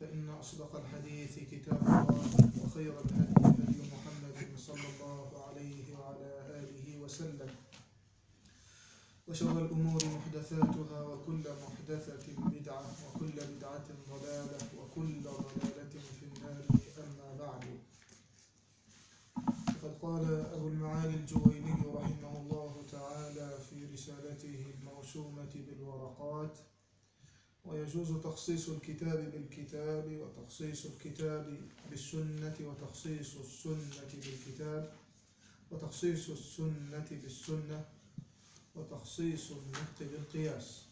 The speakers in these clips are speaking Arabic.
فإن أصدق الحديث كتاب الله وخير الهدي هدي محمد صلى الله عليه وعلى آله وسلم. وشر الأمور محدثاتها وكل محدثة بدعة وكل بدعة ضلالة وكل ضلالة في النار أما بعد. فقد قال أبو المعالي الجويني رحمه الله تعالى في رسالته الموسومة بالورقات ويجوز تخصيص الكتاب بالكتاب وتخصيص الكتاب بالسنة وتخصيص السنة بالكتاب وتخصيص السنة بالسنة وتخصيص النطق بالقياس.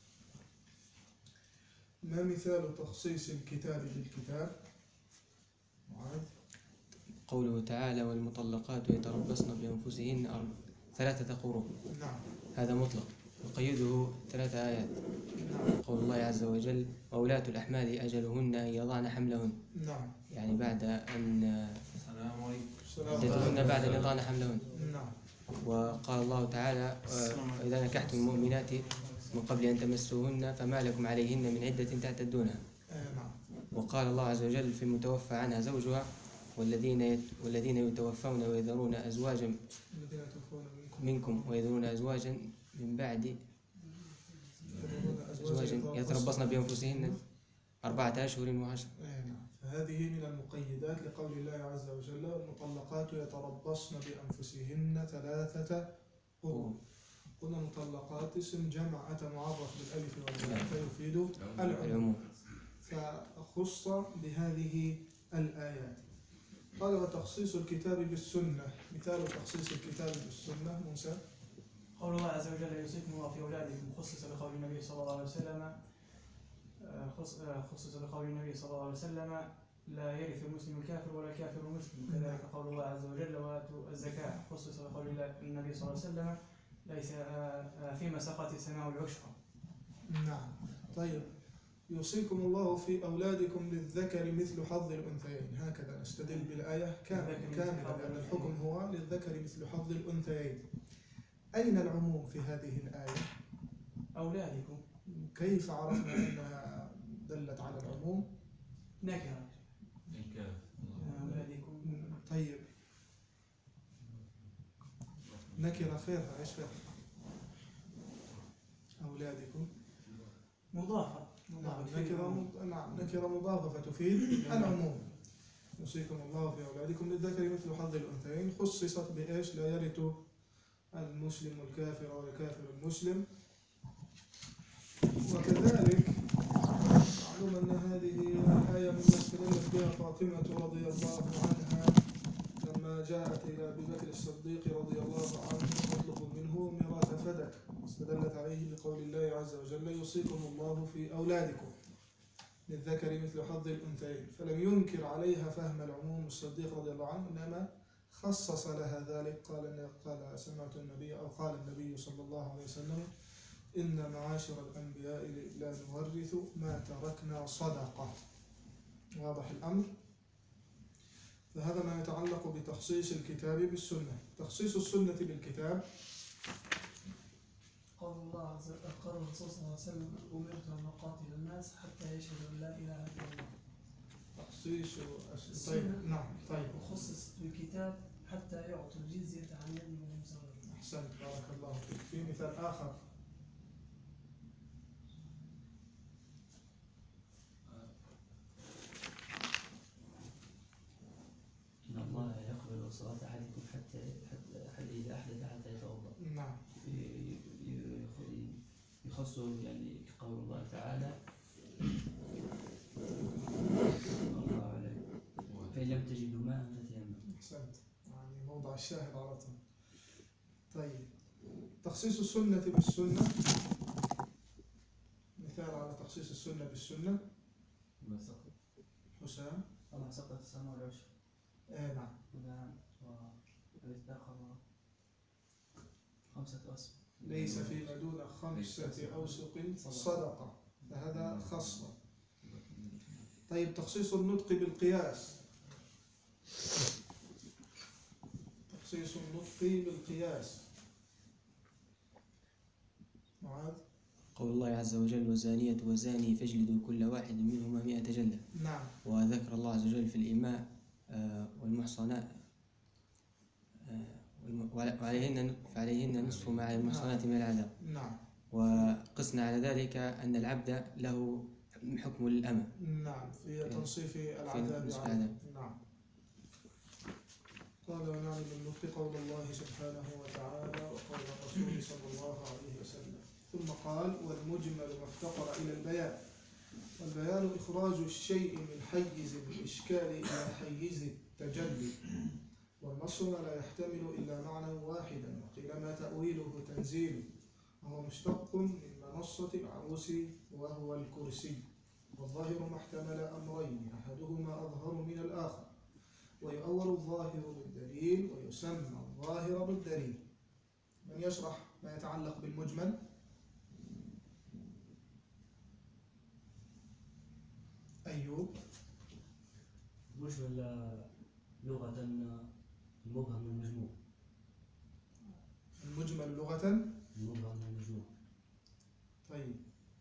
ما مثال تخصيص الكتاب بالكتاب؟ معاذ. قوله تعالى والمطلقات يتربصن بأنفسهن ثلاثة قروء. نعم. هذا مطلق. يقيده ثلاثة آيات. نعم قول الله عز وجل وأولاة الأحمال أجلهن أن يضعن حملهن. نعم. يعني بعد أن السلام عليكم. بعد أن يضعن حملهن. نعم. وقال الله تعالى وإذا نكحتم المؤمنات من قبل أن تمسوهن فما لكم عليهن من عدة تعتدونها آه نعم. وقال الله عز وجل في المتوفى عنها زوجها والذين يت والذين يتوفون ويذرون أزواجا منكم ويذرون أزواجا من بعد أزواجا يتربصن بأنفسهن أربعة أشهر وعشر. آه نعم. فهذه من المقيدات لقول الله عز وجل والمطلقات يتربصن بأنفسهن ثلاثة قروء قلنا مطلقات اسم جمع أتى معرف بالألف واللام فيفيد العموم العموم فخص بهذه الآيات. قال وتخصيص الكتاب بالسنة. مثال تخصيص الكتاب بالسنة موسى. قول الله عز وجل يوصيكم الله في أولادكم خصص بقول النبي صلى الله عليه وسلم آه، آه، خصص بقول النبي صلى الله عليه وسلم لا يرث المسلم الكافر ولا الكافر المسلم. كذلك قول الله عز وجل وآتوا الزكاة خصص بقول النبي صلى الله عليه وسلم ليس آه، فيما سقط السماء العشرة نعم. طيب. يوصيكم الله في أولادكم للذكر مثل حظ الأنثيين. هكذا نستدل بالآية. كاملة. كاملة. لأن. الحكم هو للذكر مثل حظ الأنثيين. أين العموم في هذه الآية؟ أولادكم كيف عرفنا أنها دلت على العموم؟ نكرة. الكاف أولادكم طيب. نكرة خيرها إيش خيرها؟ أولادكم مضافة. نعم مضافة. نكرة نعم نكرة مضافة فتفيد العموم. يوصيكم الله في أولادكم للذكر مثل حظ الأنثيين. خصصت بإيش؟ لا يرث المسلم الكافر والكافر المسلم. وكذلك معلوم أن هذه الآية مما استدلت بها فاطمة رضي الله عنها لما جاءت إلى أبي بكر الصديق رضي الله عنه تطلب منه ميراث فدك. استدلت عليه بقول الله عز وجل يوصيكم الله في أولادكم للذكر مثل حظ الأنثيين فلم ينكر عليها فهم العموم الصديق رضي الله عنه إنما خصص لها ذلك. قال قال سمعت النبي أو قال النبي صلى الله عليه وسلم إن معاشر الأنبياء لا نورث ما تركنا صدقة. واضح الأمر؟ فهذا ما يتعلق بتخصيص الكتاب بالسنة. تخصيص السنة بالكتاب. قول الله عز وجل قال الرسول صلى الله عليه وسلم أمرت أن أقاتل الناس حتى يشهدوا أن لا إله إلا الله. تخصيص وأشياء طيب نعم طيب. وخصص بالكتاب حتى يعطوا الجزية عن يد من زوال أحسنت بارك الله فيك. في مثال آخر. إن الله لا يقبل صلاة أحدكم حتى حتى إذا أحدث حتى يتوضأ. نعم. يخص يعني قول الله تعالى لم تجدوا ماء فتيمموا. أحسنت. يعني موضع الشاهد على طول. طيب. تخصيص السنة بالسنة. مثال على تخصيص السنة بالسنة. ما سقط حسام. وما سقط السماء والعشر. آه نعم. نعم والاتقى خمسة أسهم. ليس فيما دون خمسة أوسق صدقة. فهذا خص طيب تخصيص النطق بالقياس. تخصيص النطق بالقياس. معاذ؟ قول الله عز وجل والزانية والزاني فاجلدوا كل واحد منهما مئة جلدة. نعم. وذكر الله عز وجل في الإماء آه، والمحصنات آه، وعليهن فعليهن نصف ما على المحصنات من العذاب. نعم. وقسنا على ذلك أن العبد له حكم للأمة نعم في تنصيف. العذاب. نعم. قال ونعم بالنطق قول الله سبحانه وتعالى وقول الرسول صلى الله عليه وسلم. ثم قال والمجمل ما افتقر إلى البيان. والبيان إخراج الشيء من حيز الإشكال إلى حيز التجلي. والنص لا يحتمل إلا معنى واحدا وقيل ما تأويله تنزيل. وهو مشتق من منصة العروس وهو الكرسي. والظاهر ما احتمل أمرين أحدهما أظهر من الآخر. ويؤول الظاهر بالدليل ويسمى الظاهر بالدليل. من يشرح ما يتعلق بالمجمل؟ أيوب. مجمل لغة المبهم المجموع. المجمل لغة؟ المبهم المجموع. طيب.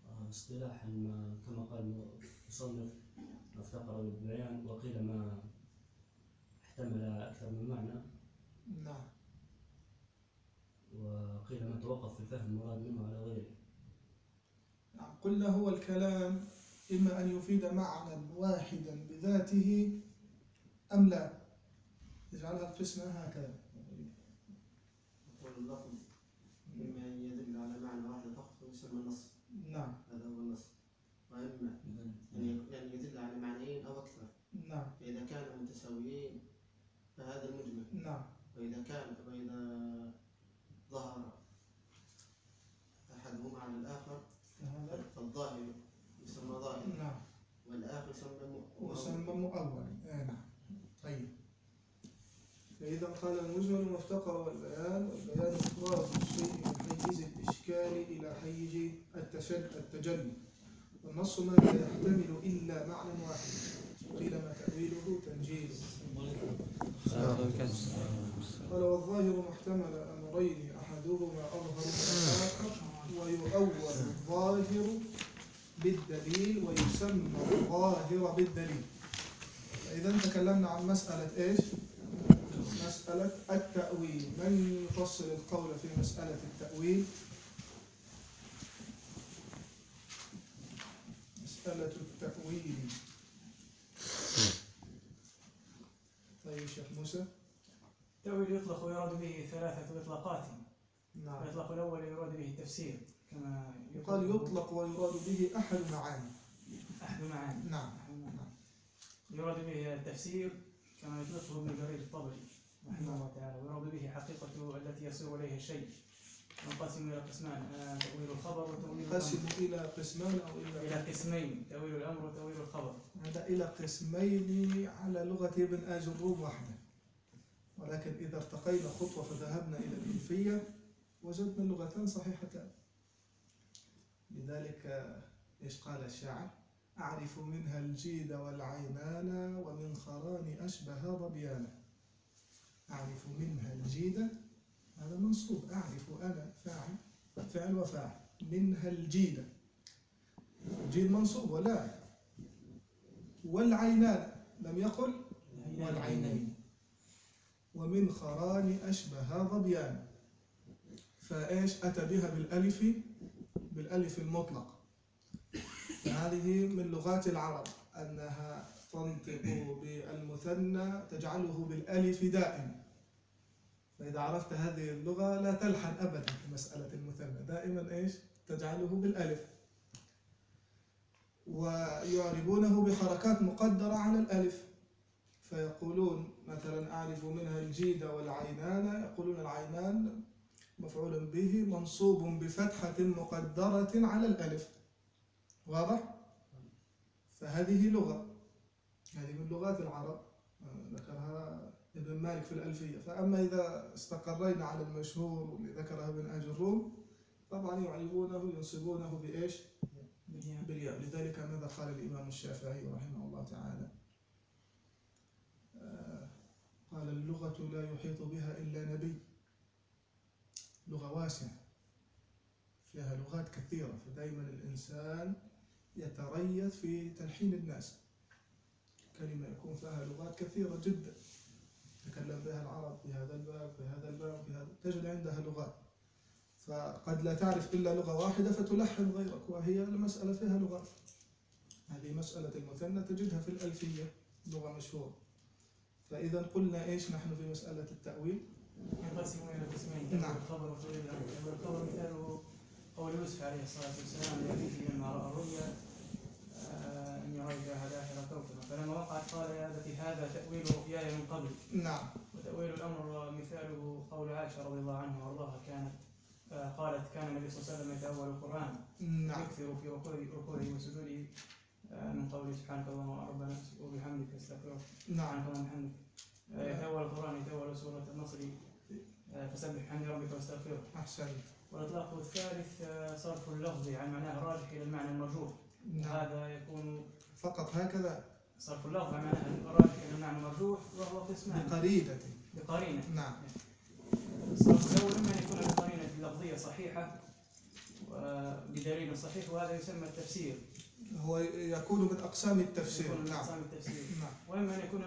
آه، اصطلاحا ما كما قال المصنف ما افتقر للبيان وقيل ما احتمل أكثر من معنى. نعم. وقيل ما توقف في الفهم المراد منه على غيره. نعم. قلنا هو الكلام إما أن يفيد معنى واحدا بذاته أم لا. يجعلها القسمة هكذا. يقول اللفظ إما أن يدل على معنى واحد فقط ويسمى النص. نعم. هذا هو النص. وإما أن يدل على معنيين أو أكثر. نعم. فإذا كانوا متساويين نعم. وإذا كان وإذا ظهر أحدهما على الآخر فالظاهر يسمى ظاهر. نعم. والآخر يسمى وسمى مؤول. آه نعم. طيب. فإذا قال المجمل ما افتقر والبيان والبيان إخراج الشيء من حيز الإشكال إلى حيز التشد التجلي. والنص ما لا يحتمل إلا معنى واحد. قيل ما تأويله تنجيله. قال والظاهر محتمل أمرين أحدهما أظهر الآخر ويؤول الظاهر بالدليل ويسمى الظاهر بالدليل فإذا تكلمنا عن مسألة إيش؟ مسألة التأويل من يفصل القول في مسألة التأويل؟ مسألة التأويل طيب شيخ موسى. التأويل يطلق ويراد به ثلاثة إطلاقات. نعم. الإطلاق الأول يراد به التفسير كما يقال يطلق ويراد به أحد معاني أحد معاني نعم. يراد به التفسير كما يطلقه ابن جرير الطبري رحمه الله تعالى ويراد به حقيقة التي يصير إليها الشيء ينقسم إلى قسمان آه، تأويل الخبر وتأويل ينقسم إلى قسمان أو إلى إلى قسمين تأويل الأمر وتأويل الخبر. هذا إلى قسمين على لغة ابن آج الروم وحده ولكن إذا ارتقينا خطوة فذهبنا إلى الألفية وجدنا اللغتان صحيحتان. لذلك آه، إيش قال الشاعر؟ أعرف منها الجيد والعينان ومن خران أشبه ظبيانا أعرف منها الجيد هذا منصوب. أعرف أنا فاعل. فعل وفاعل. منها الجيد. الجيد منصوب ولا. والعينان. لم يقل والعينين. ومن خران أشبه ظبيان. فإيش أتى بها بالألف؟ بالألف المطلق. فهذه من لغات العرب. أنها تنطق بالمثنى تجعله بالألف دائما فإذا عرفت هذه اللغة لا تلحن أبدا في مسألة المثنى. دائما إيش؟ تجعله بالألف. ويعربونه بحركات مقدرة على الألف. فيقولون مثلا أعرف منها الجيد والعينان. يقولون العينان مفعول به منصوب بفتحة مقدرة على الألف. واضح؟ فهذه لغة. هذه من لغات العرب. ابن مالك في الألفية. فأما إذا استقرينا على المشهور واللي ذكره ابن أجر الروم طبعا يعيبونه ينصبونه بإيش؟ بالياء. بالياء. لذلك ماذا قال الإمام الشافعي رحمه الله تعالى؟ آه، قال اللغة لا يحيط بها إلا نبي. لغة واسعة. فيها لغات كثيرة. فدائما الإنسان يتريث في تلحين الناس. كلمة يكون فيها لغات كثيرة جدا. تكلم بها العرب في هذا الباب في هذا الباب في هذا تجد عندها لغات فقد لا تعرف إلا لغة واحدة فتلحن غيرك وهي المسألة فيها لغات هذه مسألة المثنى تجدها في الألفية لغة مشهورة. فإذا قلنا إيش نحن في مسألة التأويل؟ ينقسم إلى قسمين نعم. الخبر والخبر مثاله قول يوسف عليه الصلاة والسلام لما رأى الرؤيا آه، اني رايت احد عشر كوكبا. فلما وقعت قال يا أبت هذا تأويل رؤياي من قبل. نعم. وتأويل الأمر مثاله قول عائشة رضي الله عنها وارضاها كانت آه، قالت كان النبي صلى الله عليه وسلم يتأول القرآن. نعم. يكثر في ركوعه وسجوده آه، من قوله سبحانك اللهم ربنا وبحمدك أستغفرك. نعم. سبحانك اللهم وبحمدك. آه، يتأول القرآن يتأول سورة النصر. فسبح بحمد ربك واستغفره. أحسنت. والإطلاق الثالث صرف اللفظ عن معناه الراجح إلى المعنى المرجوح نعم. هذا يكون فقط هكذا صرف اللفظ عن الراجح إلى المعنى المرجوح وهو قسمان بقريدة بقرينة. نعم. الصرف الأول إما أن يكون بقرينة لفظية صحيحة وبدليل صحيح وهذا يسمى التفسير. هو يكون من أقسام التفسير. يكون من نعم. أقسام التفسير. نعم. وإما أن يكون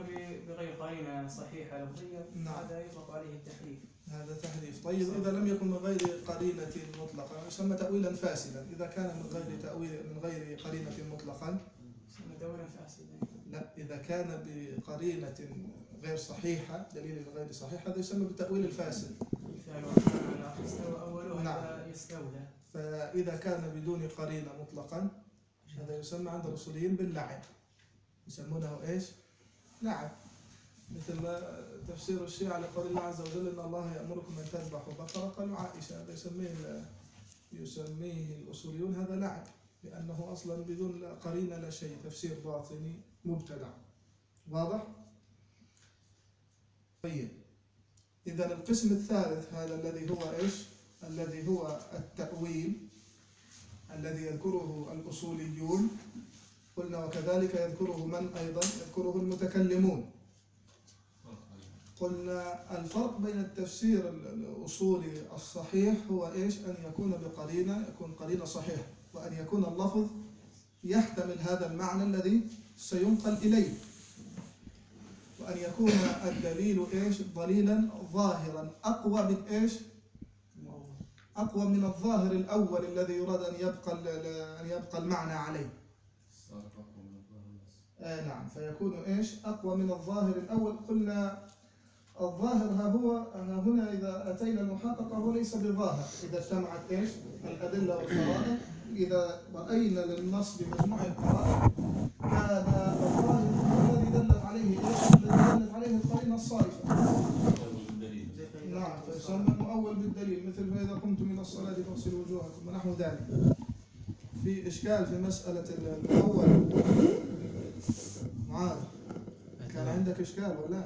بغير قرينة صحيحة لفظية نعم. هذا يطلق عليه التحريف. هذا تحريف. طيب إذا لم يكن من غير قرينة مطلقة يسمى تأويلا فاسدا. إذا كان من غير تأويل من غير قرينة مطلقا. يسمى تأويلا فاسدا. لا إذا كان بقرينة غير صحيحة دليل غير صحيح هذا يسمى بالتأويل الفاسد. نعم. فإذا كان بدون قرينة مطلقا هذا يسمى عند الأصوليين باللعب. يسمونه إيش؟ لعب. مثل ما تفسير الشيعة لقول الله عز وجل إن الله يأمركم أن تذبحوا بقرة قالوا عائشة هذا يسميه يسميه الأصوليون هذا لعب. لأنه أصلا بدون قرينة لا شيء تفسير باطني مبتدع. واضح؟ طيب. إذا القسم الثالث هذا الذي هو إيش؟ الذي هو التأويل الذي يذكره الأصوليون. قلنا وكذلك يذكره من أيضا؟ يذكره المتكلمون. قلنا الفرق بين التفسير ال- الأصولي الصحيح هو إيش؟ أن يكون بقرينة يكون قرينة صحيحة. وأن يكون اللفظ يحتمل هذا المعنى الذي سينقل إليه. وأن يكون الدليل إيش؟ دليلا ظاهرا. أقوى من إيش؟ أقوى من الظاهر الأول الذي يراد أن يبقى أن يبقى المعنى عليه. آه نعم. فيكون إيش؟ أقوى من الظاهر الأول. قلنا الظاهر ها هو ها هنا إذا أتينا المحققة هو ليس بظاهر. إذا اجتمعت إيش؟ الأدلة والقرائن إذا رأينا للنص بمجموع القرائن كان الظاهر الذي دلت عليه الذي دلت عليه القرينة الصارفة. نعم فيسمى المؤول بالدليل مثل فإذا قمتم إلى الصلاة فاغسلوا وجوهكم ونحو ذلك. في إشكال في مسألة الأول. معاذ كان عندك إشكال ولا؟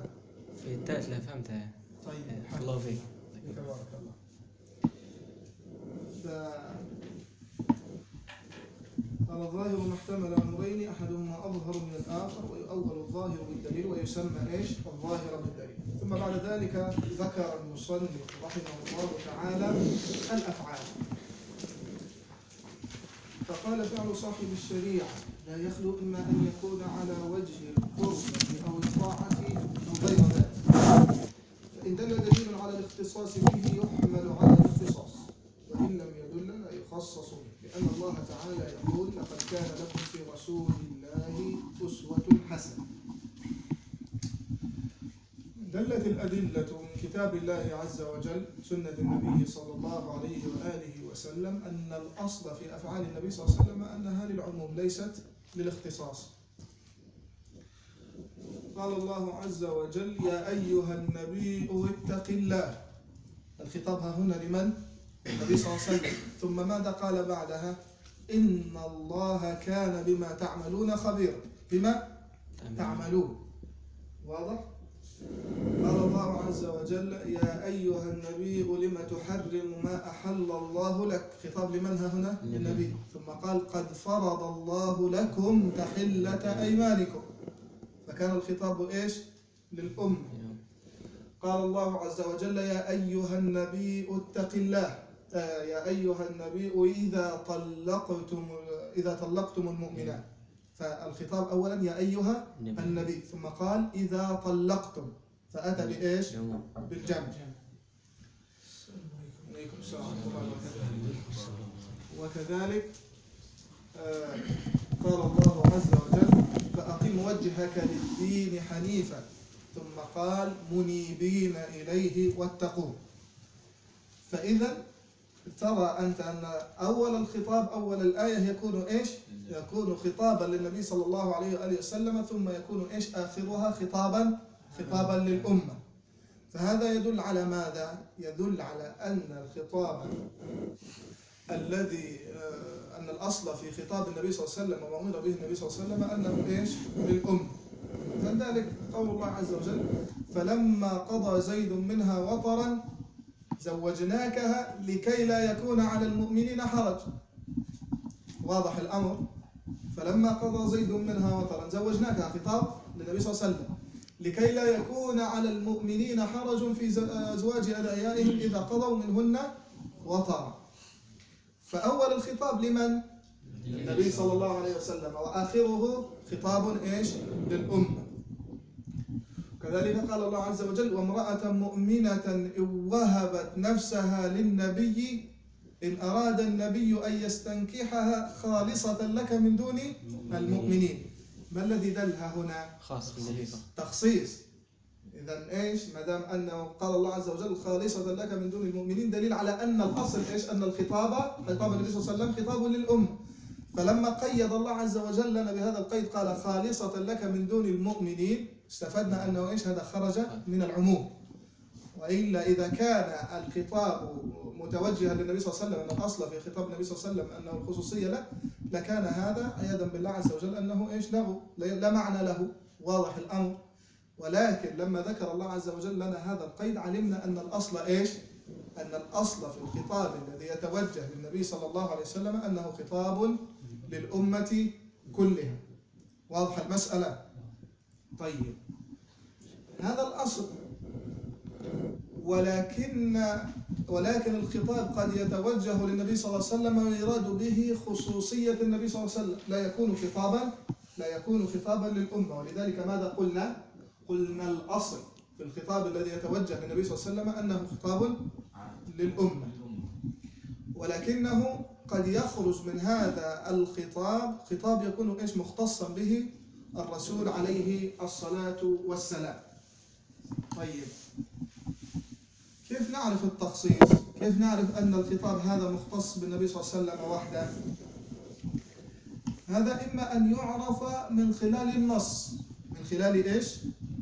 في الثالث لا فهمتها طيب الله فيك. تبارك الله. قال الظاهر محتمل أمرين أحدهما أظهر من الآخر ويؤول الظاهر بالدليل ويسمى إيش؟ الظاهر بالدليل. ثم بعد ذلك ذكر المصنف رحمه الله تعالى الأفعال. فقال فعل صاحب الشريعة لا يخلو إما أن يكون على وجه القربة أو الطاعة أو غير ذلك. فإن دل دليل على الاختصاص به يحمل على الاختصاص وإن لم يدل لا يخصص به لأن الله تعالى يقول لقد كان لكم في رسول الله أسوة حسنة دلت الأدلة الله عز وجل سنة النبي صلى الله عليه وآله وسلم أن الأصل في أفعال النبي صلى الله عليه وسلم أنها للعموم ليست للاختصاص قال الله عز وجل يا أيها النبي اتق الله الخطاب هنا لمن؟ النبي صلى الله عليه وسلم ثم ماذا قال بعدها؟ إن الله كان بما تعملون خبيرا بما تعملون واضح؟ قال الله عز وجل يا أيها النبي لم تحرم ما أحل الله لك? خطاب لمن ها هنا؟ للنبي. ثم قال قد فرض الله لكم تحلة أيمانكم. فكان الخطاب إيش؟ للأم. قال الله عز وجل يا أيها النبي اتق الله. آه، يا أيها النبي إذا طلقتم إذا طلقتم المؤمنات. فالخطاب أولا يا أيها النبي. ثم قال إذا طلقتم. فأتى بإيش؟ بالجمع. عليكم السلام ورحمة الله وبركاته. وكذلك آه، قال الله عز وجل فأقم وجهك للدين حنيفا. ثم قال منيبين إليه واتقوه. فإذا ترى أنت أن أول الخطاب أول الآية يكون إيش؟ يكون خطابا للنبي صلى الله عليه وآله وسلم ثم يكون إيش آخرها خطابا خطابا للأمة فهذا يدل على ماذا؟ يدل على أن الخطاب الذي آه، أن الأصل في خطاب النبي صلى الله عليه وسلم وما أمر به النبي صلى الله عليه وسلم أنه إيش؟ للأمة فذلك قول الله عز وجل فلما قضى زيد منها وطرا زوجناكها لكي لا يكون على المؤمنين حرج. واضح الأمر. فلما قضى زيد منها وطرا زوجناكها خطاب للنبي صلى الله عليه وسلم. لكي لا يكون على المؤمنين حرج في أزواج أدعيائهم إذا قضوا منهن وطرا. فأول الخطاب لمن؟ النبي صلى الله عليه وسلم. وآخره خطاب إيش؟ للأمة. كذلك قال الله عز وجل وامرأة مؤمنة إن وهبت نفسها للنبي إن أراد النبي أن يستنكحها خالصة لك من دون المؤمنين. ما الذي دلها هنا. خاص تخصيص. إذا إيش؟ ما دام أنه قال الله عز وجل خالصة لك من دون المؤمنين دليل على أن الأصل إيش؟ أن الخطاب خطاب النبي صلى الله عليه وسلم خطاب للأمة فلما قيد الله عز وجل لنا بهذا القيد قال خالصة لك من دون المؤمنين استفدنا أنه إيش هذا؟ خرج من العموم. وإلا إذا كان الخطاب متوجها للنبي صلى الله عليه وسلم أن الأصل في خطاب النبي صلى الله عليه وسلم أنه الخصوصية له لكان هذا عياذا بالله عز وجل أنه إيش لغو لا معنى له. واضح الأمر. ولكن لما ذكر الله عز وجل لنا هذا القيد علمنا أن الأصل إيش؟ أن الأصل في الخطاب الذي يتوجه للنبي صلى الله عليه وسلم أنه خطاب للأمة كلها. واضح المسألة؟ طيب. هذا الأصل. ولكن ولكن الخطاب قد يتوجه للنبي صلى الله عليه وسلم ويراد به خصوصية النبي صلى الله عليه وسلم. لا يكون خطابا لا يكون خطابا للأمة. ولذلك ماذا قلنا؟ قلنا الأصل في الخطاب الذي يتوجه للنبي صلى الله عليه وسلم أنه خطاب للأمة. ولكنه قد يخرج من هذا الخطاب خطاب يكون إيش؟ مختصا به الرسول عليه الصلاة والسلام طيب كيف نعرف التخصيص؟ كيف نعرف أن الخطاب هذا مختص بالنبي صلى الله عليه وسلم وحده؟ هذا إما أن يعرف من خلال النص من خلال إيش؟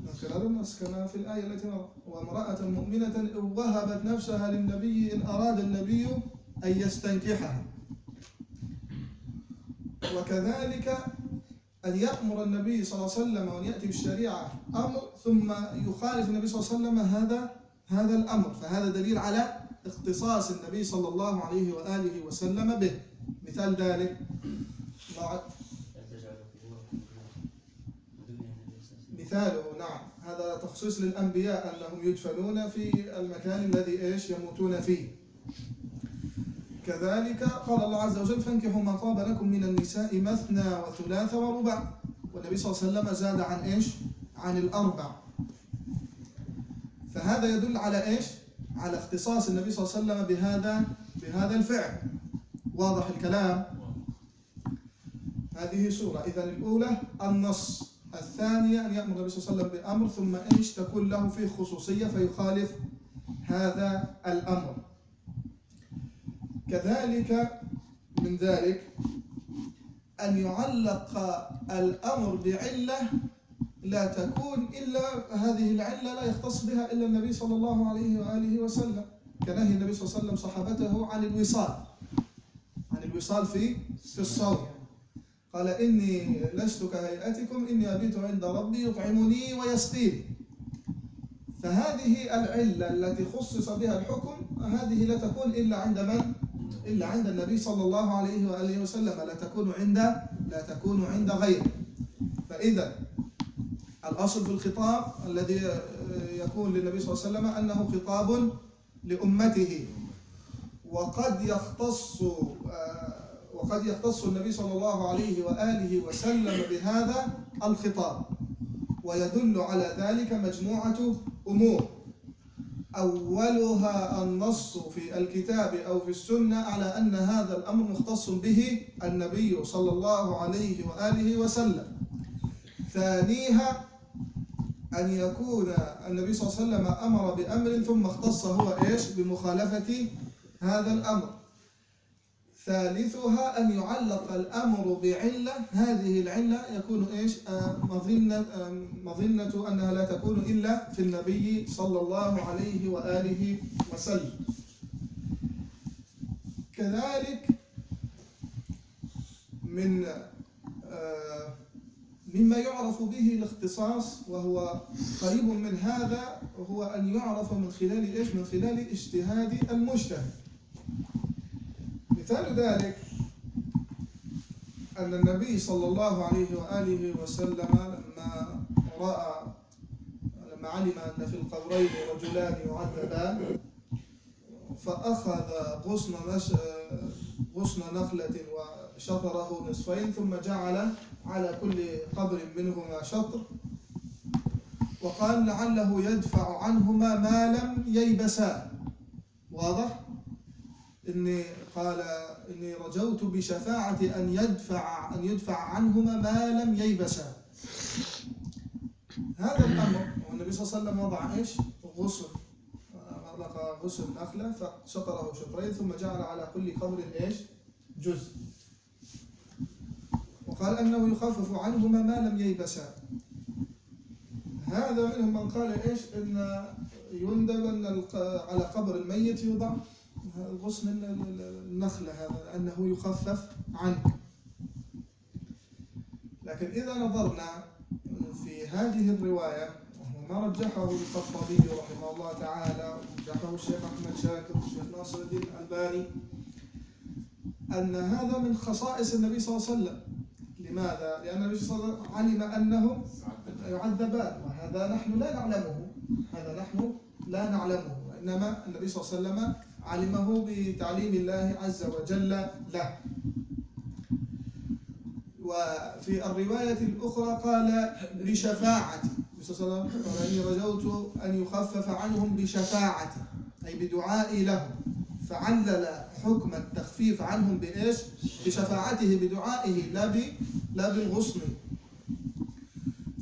من خلال النص كما في الآية التي نرى وامرأة مؤمنة إن وهبت نفسها للنبي إن أراد النبي أن يستنكحها وكذلك أن يأمر النبي صلى الله عليه وسلم وأن يأتي بالشريعة أمر ثم يخالف النبي صلى الله عليه وسلم هذا هذا الأمر. فهذا دليل على اختصاص النبي صلى الله عليه وآله وسلم به. مثال ذلك. مثاله نعم. هذا تخصيص للأنبياء أنهم يدفنون في المكان الذي إيش؟ يموتون فيه. كذلك قال الله عز وجل فانكحوا ما طاب لكم من النساء مثنى وثلاث ورباع والنبي صلى الله عليه وسلم زاد عن إيش؟ عن الأربع. فهذا يدل على إيش؟ على اختصاص النبي صلى الله عليه وسلم بهذا بهذا الفعل. واضح الكلام؟ هذه سورة. إذا الأولى النص الثانية أن يأمر النبي صلى الله عليه وسلم بأمر ثم إيش تكون له فيه خصوصية فيخالف هذا الأمر. كذلك من ذلك أن يعلق الأمر بعلة لا تكون إلا هذه العلة لا يختص بها إلا النبي صلى الله عليه وآله وسلم. كنهي النبي صلى الله عليه وسلم صحابته عن الوصال. عن الوصال في في الصوم. قال إني لست كهيئتكم إني أبيت عند ربي يطعمني ويسقيني. فهذه العلة التي خصص بها الحكم هذه لا تكون إلا عند من؟ إلا عند النبي صلى الله عليه وآله وسلم لا تكون عند لا تكون عند غيره. فإذا الأصل في الخطاب الذي يكون للنبي صلى الله عليه وسلم أنه خطاب لأمته. وقد يختص وقد يختص النبي صلى الله عليه وآله وسلم بهذا الخطاب ويدل على ذلك مجموعة أمور. أولها النص في الكتاب أو في السنة على أن هذا الأمر مختص به النبي صلى الله عليه وآله وسلم. ثانيها أن يكون النبي صلى الله عليه وسلم أمر بأمر ثم اختص هو إيش؟ بمخالفة هذا الأمر. ثالثها أن يعلق الأمر بعلة. هذه العلة يكون إيش؟ آه، مظنة آه، مظنة أنها لا تكون إلا في النبي صلى الله عليه وآله وسلم. كذلك من آه، مما يعرف به الاختصاص وهو قريب من هذا هو أن يعرف من خلال إيش؟ من خلال اجتهاد المجتهد. مثال ذلك أن النبي صلى الله عليه وآله وسلم لما رأى لما علم أن في القبرين رجلان يعذبان فأخذ غصن. غصن نخلة وشطره نصفين ثم جعل على كل قبر منهما شطر وقال لعله يدفع عنهما ما لم ييبسا واضح؟ إني قال إني رجوت بشفاعة أن يدفع أن يدفع عنهما ما لم ييبسا. هذا الأمر والنبي صلى الله عليه وسلم وضع إيش؟ غصن أغلق غصن نخلة فشطره شطرين ثم جعل على كل قبر إيش؟ جزء. وقال أنه يخفف عنهما ما لم ييبسا. هذا منهم من قال إيش؟ إن يندب أن على قبر الميت يوضع. غصن ال- ال- النخلة هذا لأنه يخفف عنه لكن إذا نظرنا في هذه الرواية وهو ما رجحه الخطابي رحمه الله تعالى ورجحه الشيخ أحمد شاكر والشيخ ناصر الدين الألباني أن هذا من خصائص النبي صلى الله عليه وسلم. لماذا؟ لأن النبي صلى الله عليه وسلم علم أنه يعذبان وهذا نحن لا نعلمه. هذا نحن لا نعلمه وإنما النبي صلى الله عليه وسلم علمه بتعليم الله عز وجل له وفي الرواية الأخرى قال بشفاعتي صلى الله عليه وسلم قال إني رجوت أن يخفف عنهم بشفاعتي أي بدعائي لهم فعلل حكم التخفيف عنهم بإيش؟ بشفاعته بدعائه لا لا بالغصن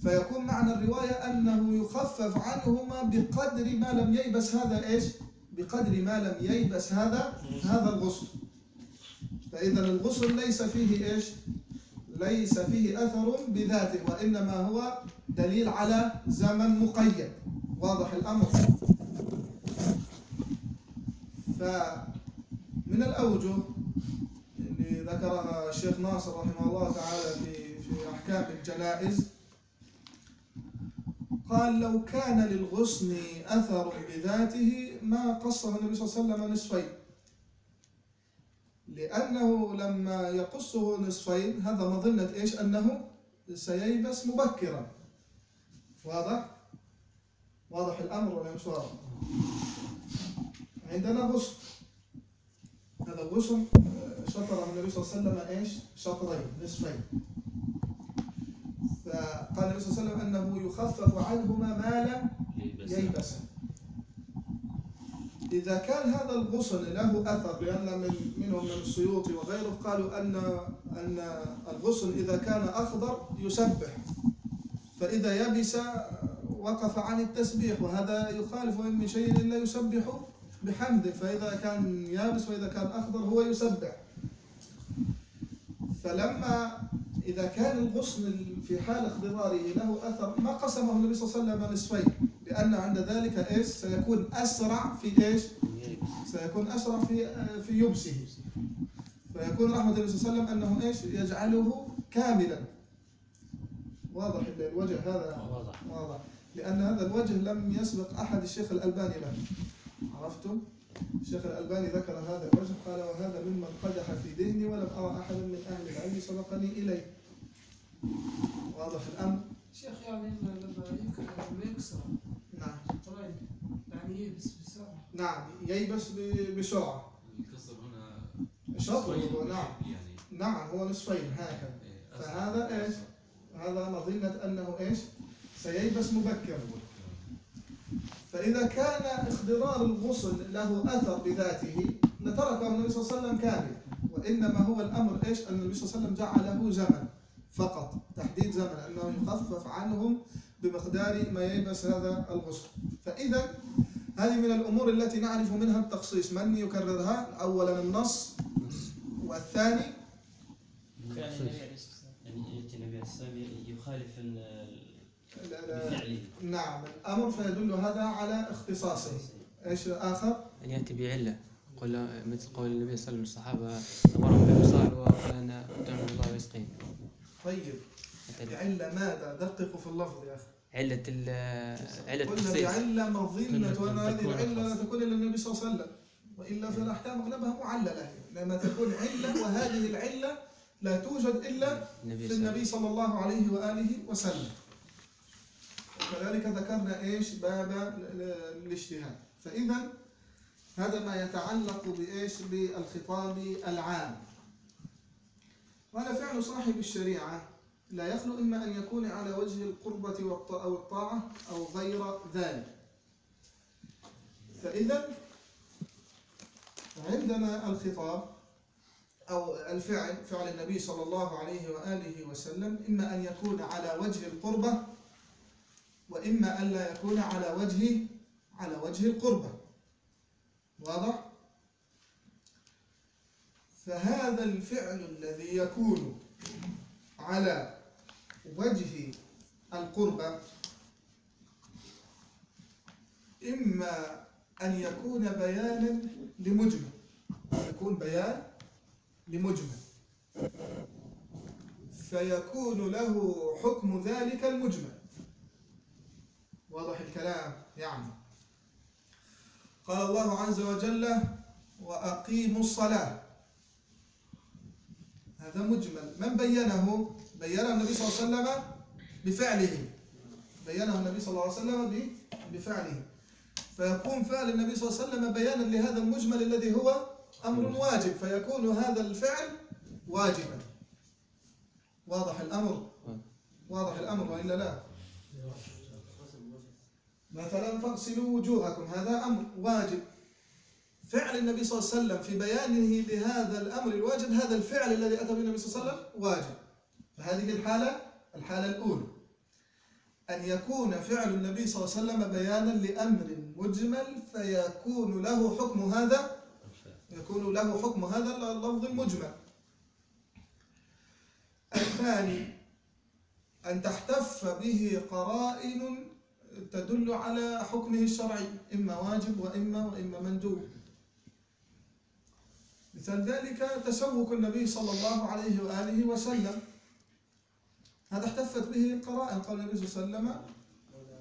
فيكون معنى الرواية أنه يخفف عنهما بقدر ما لم ييبس هذا إيش؟ بقدر ما لم ييبس هذا هذا الغصن فإذا الغصن ليس فيه إيش؟ ليس فيه أثر بذاته وإنما هو دليل على زمن مقيد. واضح الأمر؟ فمن الأوجه اللي ذكرها الشيخ ناصر رحمه الله تعالى في في أحكام الجنائز قال لو كان للغصن أثر بذاته ما قصه النبي صلى الله عليه وسلم نصفين لأنه لما يقصه نصفين هذا مظنة إيش أنه سييبس مبكرا واضح؟ واضح الأمر ولا مش واضح؟ عندنا غصن هذا الغصن آه، شطره النبي صلى الله عليه وسلم إيش؟ شطرين نصفين فقال النبي صلى الله عليه وسلم أنه يخفف عنهما ما لم ييبس إذا كان هذا الغصن له أثر لأن من منهم من السيوطي وغيره قالوا أن أن الغصن إذا كان أخضر يسبح. فإذا يبس وقف عن التسبيح وهذا يخالف وإن من شيء إلا يسبح بحمده. فإذا كان يابس وإذا كان أخضر هو يسبح. فلما إذا كان الغصن في حال اخضراره له أثر ما قسمه النبي صلى الله عليه وسلم نصفين لأن عند ذلك إيش؟ سيكون أسرع في إيش؟ سيكون أسرع في في يبسه. فيكون رحمة النبي صلى الله عليه وسلم أنه إيش؟ يجعله كاملا. واضح الوجه هذا؟ واضح. واضح. لأن هذا الوجه لم يسبق أحد الشيخ الألباني له. عرفتم؟ الشيخ الألباني ذكر هذا الوجه قال وهذا ممن قدح في ذهني ولم أرى أحدا من أهل العلم سبقني إليه. واضح الأمر؟ شيخ يعني إنه لما يك- لما يكسر. نعم. طيب يعني يلبس بسرعة. نعم ييبس ب- بسرعة. الكسر هنا شطر نعم. يعني. نعم هو نصفين هكذا. إيه،. فهذا إيش؟ هذا مظنة أنه إيش؟ سييبس مبكرا. فإذا كان اخضرار الغصن له أثر بذاته لتركه النبي صلى الله عليه وسلم كامل. وإنما هو الأمر إيش؟ أن النبي صلى الله عليه وسلم جعله زمن فقط تحديد زمن أنه يخفف عنهم بمقدار ما ييبس هذا الغصن فإذا هذه من الأمور التي نعرف منها التخصيص. من يكررها؟ أولا النص والثاني فعل النبي عليه الصلاة والسلام يعني يأتي النبي عليه الصلاة والسلام يخالف ال- ال- ال- بفعله نعم الأمر فيدل هذا على اختصاصه. إيش آخر أن يأتي بعلة. قل مثل قول النبي صلى الله عليه وسلم للصحابة أمرهم بالوصال وقال أنا أطعم الله ويسقين طيب. بعلة ماذا؟ دققوا في اللفظ يا أخي. علة ال علة التخصيص. بعلة مظنة وأن هذه العلة لا. تكون إلا النبي صلى الله عليه وسلم. وإلا في الأحكام أغلبها معللة. لما تكون علة وهذه العلة لا توجد إلا في النبي صلى الله عليه وآله وسلم. وكذلك ذكرنا إيش؟ باب ال- ال- الاجتهاد. فإذا هذا ما يتعلق بإيش؟ بالخطاب العام. وهذا فعل صاحب الشريعة. لا يخلو إما أن يكون على وجه القربة والط- أو الطاعة أو غير ذلك. فإذا عندنا الخطاب أو الفعل فعل النبي صلى الله عليه وآله وسلم إما أن يكون على وجه القربة وإما أن لا يكون على وجه على وجه القربة. واضح؟ فهذا الفعل الذي يكون على وجه القربة إما أن يكون بيانا لمجمل. يكون بيان لمجمل. فيكون له حكم ذلك المجمل. واضح الكلام يعني. قال الله عز وجل وأقيموا الصلاة. هذا مجمل. من بينه؟ بينه النبي صلى الله عليه وسلم بفعله. بينه النبي صلى الله عليه وسلم ب- بفعله. فيكون فعل النبي صلى الله عليه وسلم بيانا لهذا المجمل الذي هو أمر واجب. فيكون هذا الفعل واجبا. واضح الأمر؟ واضح الأمر وإلا لا؟ مثلا فاغسلوا وجوهكم هذا أمر واجب. فعل النبي صلى الله عليه وسلم في بيانه لهذا الأمر الواجب هذا الفعل الذي أتى به النبي صلى الله عليه وسلم واجب. فهذه الحالة الحالة الأولى. أن يكون فعل النبي صلى الله عليه وسلم بيانا لأمر مجمل فيكون له حكم هذا يكون له حكم هذا اللفظ المجمل. الثاني أن تحتف به قرائن تدل على حكمه الشرعي إما واجب وإما وإما مندوب. مثال ذلك تسوك النبي صلى الله عليه وآله وسلم. هذا احتفت به قرائن قال النبي صلى الله عليه وسلم؟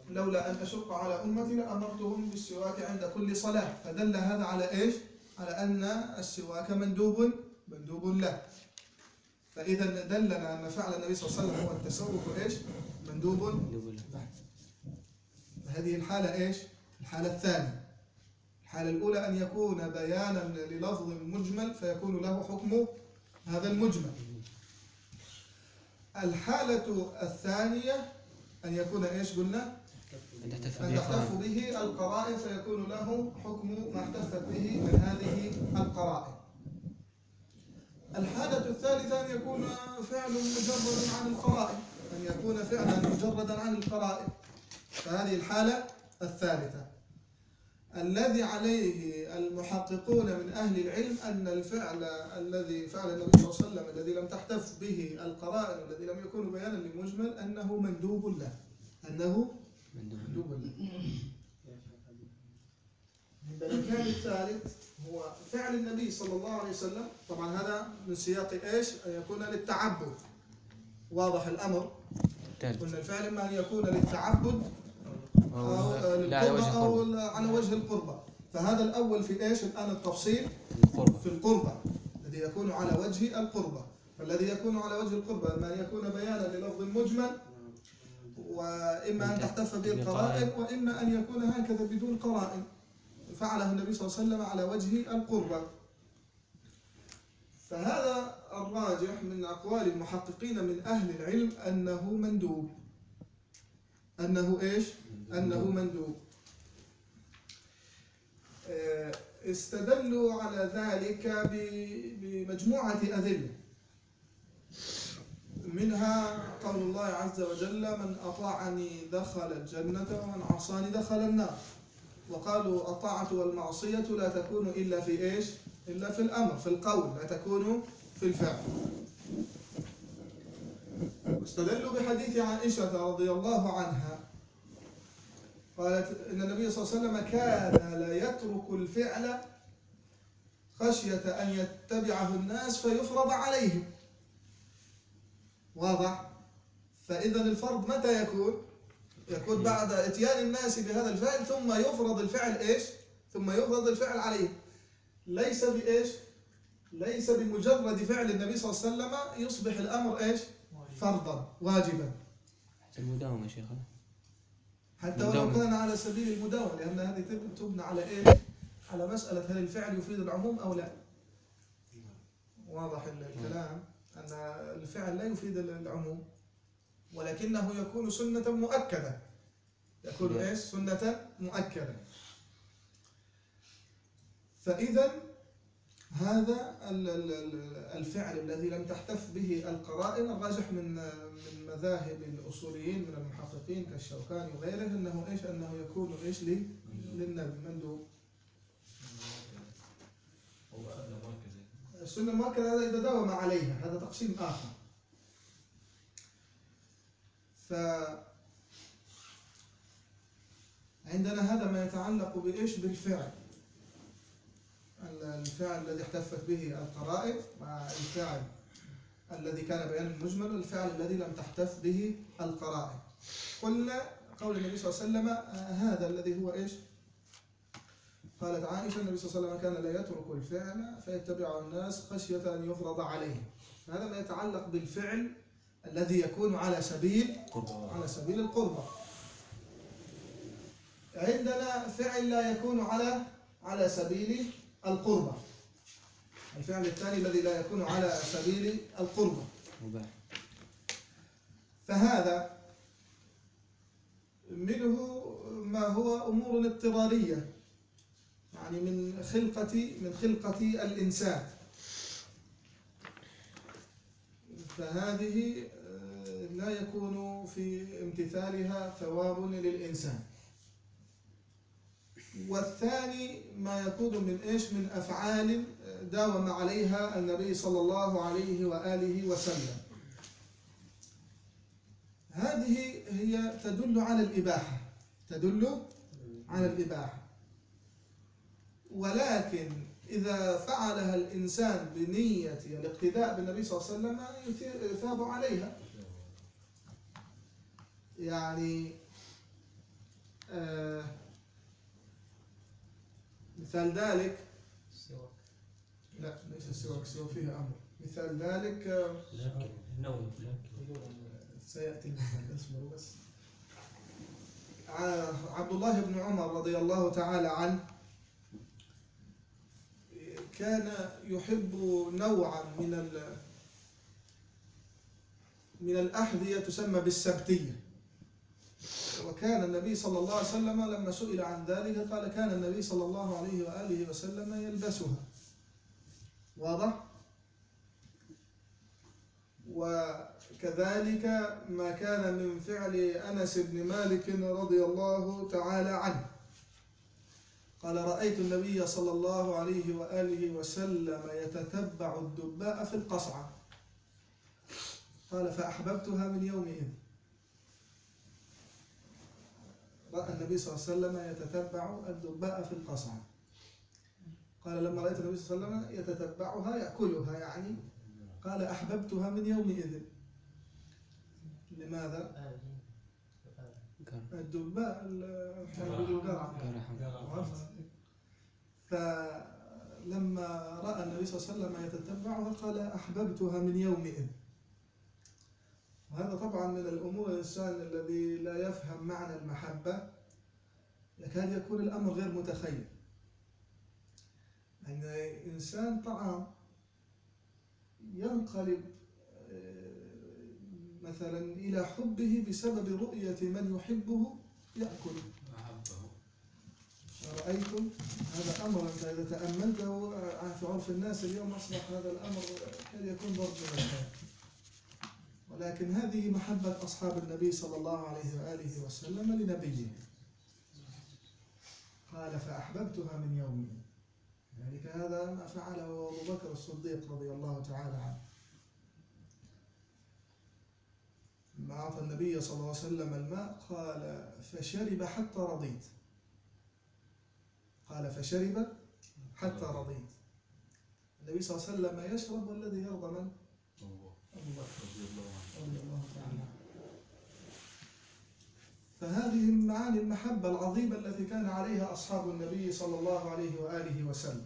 لولا أن أشق على أمتي لأمرتهم بالسواك عند كل صلاة. فدل هذا على إيش؟ على أن السواك مندوب مندوب له. فإذا دلنا أن فعل النبي صلى الله عليه وسلم هو التسوق إيش؟ مندوب وسلم هذه الحالة إيش؟ الحالة الثانية الحالة الأولى أن يكون بيانا للفظ مجمل فيكون له حكم هذا المجمل الحالة الثانية أن يكون إيش قلنا؟ أن تحتف. به القرائن فيكون له حكم ما احتفت به من هذه القرائن الحالة الثالثة أن يكون فعل مجرد عن القرائن أن يكون فعلا مجردا عن القرائن فهذه الحالة الثالثة الذي عليه المحققون من أهل العلم أن الفعل الذي فعل النبي صلى الله عليه وسلم الذي لم تحتف به القرائن والذي لم يكون بيانا لمجمل أنه مندوب له. أنه مندوب له. الفعل الثالث هو فعل النبي صلى الله عليه وسلم. طبعا هذا من سياق إيش؟ أن يكون للتعبد. واضح الأمر. الثالث قلنا الفعل إما أن يكون للتعبد أو للقربة أو على وجه القربة. فهذا الأول في إيش؟ الآن التفصيل القرب في القربة. الذي يكون على وجه القربة. فالذي يكون على وجه القربة إما أن يكون بيانا للفظ مجمل وإما أن تحتف به القرائن وإما أن يكون هكذا بدون قرائن. فعله النبي صلى الله عليه وسلم على وجه القربة. فهذا الراجح من أقوال المحققين من أهل العلم أنه مندوب. أنه إيش؟ أنه مندوب. آه، استدلوا على ذلك بمجموعة أدلة. منها قول الله عز وجل من أطاعني دخل الجنة ومن عصاني دخل النار. وقالوا الطاعة والمعصية لا تكون إلا في إيش؟ إلا في الأمر في القول لا تكون في الفعل. استدلوا بحديث عائشة رضي الله عنها. قالت إن النبي صلى الله عليه وسلم كان لا يترك الفعل خشية أن يتبعه الناس فيفرض عليهم. واضح؟ فإذا الفرض متى يكون؟ يكون بعد إتيان الناس بهذا الفعل ثم يفرض الفعل إيش؟ ثم يفرض الفعل عليه. ليس بإيش؟ ليس بمجرد فعل النبي صلى الله عليه وسلم يصبح الأمر إيش؟ فرضا واجبا. المداومة شيخنا حتى ولو. كان على سبيل المداومة لأن هذه تب- تبنى على إيه؟ على مسألة هل الفعل يفيد العموم أو لا؟ واضح ال- الكلام أن الفعل لا يفيد ال- العموم ولكنه يكون سنة مؤكدة يكون نعم. إيش؟ سنة مؤكدة فإذا هذا ال- ال- ال- الفعل الذي لم تحتف به القرائن الراجح من من مذاهب الأصوليين من المحققين كالشوكاني وغيره إنه إيش؟ إنه يكون إيش؟ للنبي مندوب. السنة المؤكدة هذا إذا داوم عليها هذا تقسيم آخر. ف عندنا هذا ما يتعلق بإيش؟ بالفعل. الفعل الذي احتفت به القرائن مع الفعل الذي كان بيان مجمل والفعل الذي لم تحتف به القرائن قلنا قول النبي صلى الله عليه وسلم آه، هذا الذي هو إيش؟ قالت عائشة النبي صلى الله عليه وسلم كان لا يترك الفعل فيتبعه الناس خشية أن يفرض عليهم هذا ما يتعلق بالفعل الذي يكون على سبيل على سبيل القربة. عندنا فعل لا يكون على على سبيل القربة. الفعل الثاني الذي لا يكون على سبيل القربة. فهذا منه ما هو أمور اضطرارية. يعني من خلقة من خلقة الإنسان. فهذه آه، لا يكون في امتثالها ثواب للإنسان. والثاني ما يكون من إيش؟ من أفعال داوم عليها النبي صلى الله عليه وآله وسلم. هذه هي تدل على الإباحة. تدل على الإباحة. ولكن إذا فعلها الإنسان بنية الاقتداء بالنبي صلى الله عليه وسلم يثي- يثاب عليها. يعني آه مثال ذلك لا ليس السواك السواك فيها أمر. مثال ذلك آه، لكن نوم لكن سيأتي المثال اصبروا بس. ع- عبد الله بن عمر رضي الله تعالى عنه كان يحب نوعا من من الأحذية تسمى بالسبتية. وكان النبي صلى الله عليه وسلم لما سئل عن ذلك قال كان النبي صلى الله عليه وآله وسلم يلبسها. واضح؟ وكذلك ما كان من فعل أنس بن مالك رضي الله تعالى عنه. قال رأيت النبي صلى الله عليه وآله وسلم يتتبع الدباء في القصعة. قال فأحببتها من يومئذ. رأى النبي صلى الله عليه وسلم يتتبع الدباء في القصعة قال لما رأيت النبي صلى الله عليه وسلم يتتبعها يأكلها يعني. قال أحببتها من يومئذ. لماذا؟ الدباء؟ فلما رأى النبي صلى الله عليه وسلم يتتبعها قال أحببتها من يومئذ. وهذا طبعا من الأمور الإنسان الذي لا يفهم معنى المحبة يكاد يكون الأمر غير متخيل. أن إنسان طعام ينقلب آه، مثلا إلى حبه بسبب رؤية من يحبه يأكل. أحبه رأيتم هذا أمر أنت إذا تأملته آه، في عرف الناس اليوم أصبح هذا الأمر كاد يكون ضرب الخير ولكن هذه محبة أصحاب النبي صلى الله عليه وآله وسلم لنبيه قال فأحببتها من يومي. ذلك هذا ما فعله أبو بكر الصديق رضي الله تعالى عنه. لما أعطى النبي صلى الله عليه وسلم الماء قال فشرب حتى رضيت. قال فشرب حتى رضيت. النبي صلى الله عليه وسلم يشرب والذي يرضى من؟ الله. أبو بكر. رضي الله عنه. رضي الله تعالى. فهذه معاني المحبة العظيمة التي كان عليها أصحاب النبي صلى الله عليه وآله وسلم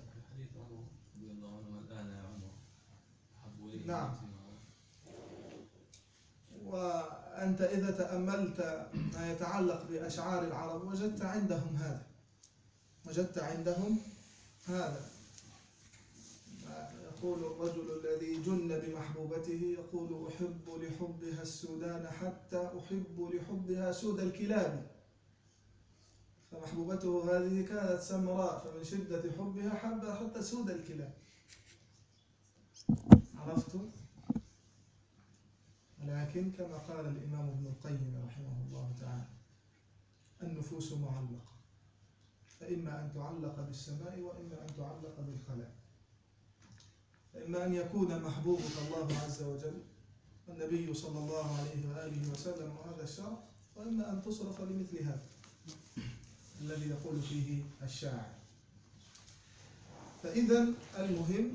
نعم. وأنت إذا تأملت ما يتعلق بأشعار العرب وجدت عندهم هذا وجدت عندهم هذا يقول الرجل الذي جن بمحبوبته يقول أحب لحبها السودان حتى أحب لحبها سود الكلاب. فمحبوبته هذه كانت سمراء فمن شدة حبها حب حتى سود الكلاب. عرفتم؟ ولكن كما قال الإمام ابن القيم رحمه الله تعالى النفوس معلقة فإما أن تعلق بالسماء وإما أن تعلق بالخلاء. فإما أن يكون محبوبك الله عز وجل والنبي صلى الله عليه وآله وسلم وهذا الشرع وإما أن تصرف لمثل هذا الذي يقول فيه الشاعر. فإذا المهم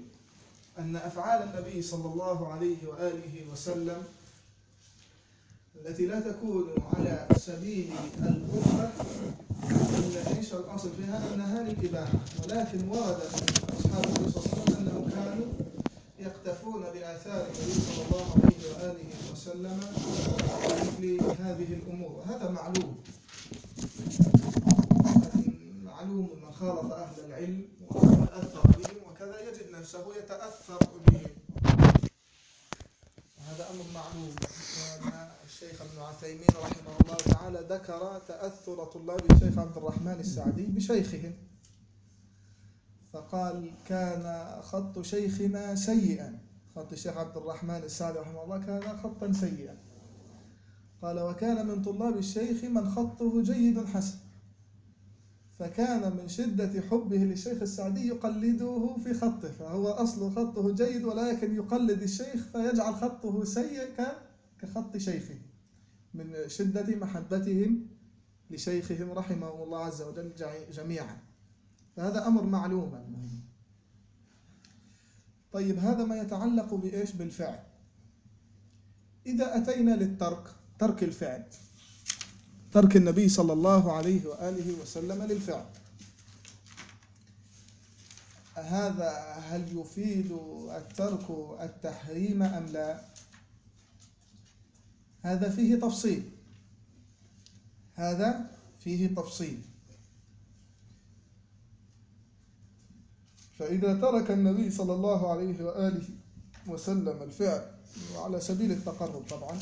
أن أفعال النبي صلى الله عليه وآله وسلم التي لا تكون على سبيل القربة إن إيش الأصل فيها أنها للإباحة ولكن ورد أصحاب النبي صلى الله عليه وسلم يقتفون بآثار النبي صلى الله عليه وآله وسلم في مثل هذه الأمور. وهذا معلوم. معلوم من خالط أهل العلم وتأثر بهم وكذا يجد نفسه يتأثر بهم. وهذا أمر معلوم. الشيخ ابن عثيمين رحمه الله تعالى ذكر تأثر طلاب الشيخ عبد الرحمن السعدي بشيخهم. فقال كان خط شيخنا سيئا. خط الشيخ عبد الرحمن السعدي رحمه الله كان خطا سيئا. قال وكان من طلاب الشيخ من خطه جيد حسن. فكان من شدة حبه للشيخ السعدي يقلده في خطه فهو أصل خطه جيد ولكن يقلد الشيخ فيجعل خطه سيء كخط شيخه. من شدة محبتهم لشيخهم رحمه الله عز وجل جميعا. فهذا أمر معلوم طيب هذا ما يتعلق بإيش؟ بالفعل. إذا أتينا للترك ترك الفعل. ترك النبي صلى الله عليه وآله وسلم للفعل. هذا هل يفيد الترك التحريم أم لا؟ هذا فيه تفصيل. هذا فيه تفصيل. فإذا ترك النبي صلى الله عليه وآله وسلم الفعل وعلى سبيل التقرب طبعا